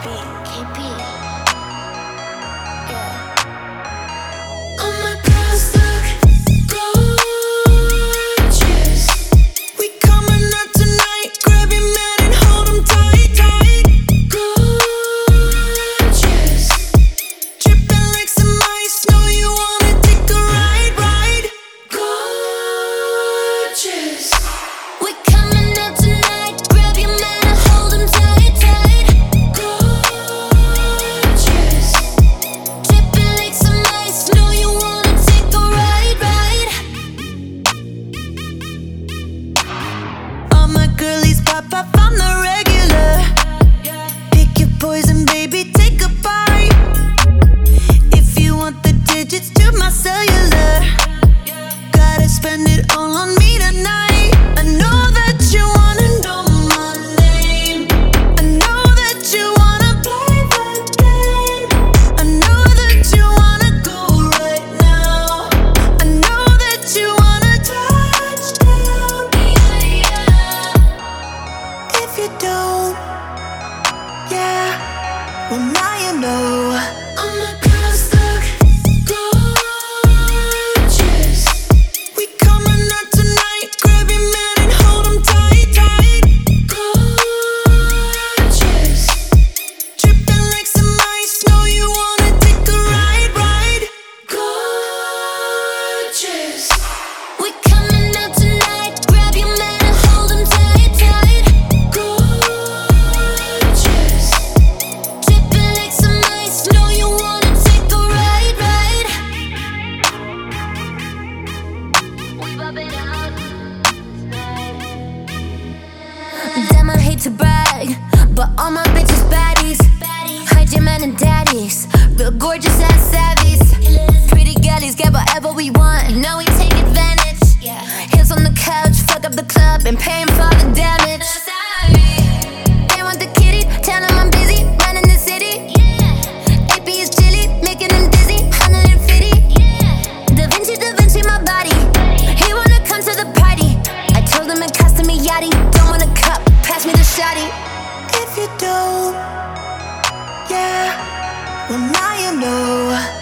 KP. KP. pop up on the regular. Pick your poison, baby, take a bite. If you want the digits to my cellular, gotta spend it all on me tonight. you don't. Yeah, well, now you know. To brag, but all my bitches baddies. Hide your man and daddies, real gorgeous ass savvies. Pretty girlies get whatever we want, now we take advantage. Heels on the couch, fuck up the club, and paying for. body. Don't want a cup, pass me the shotty. If you don't, yeah, well now you know.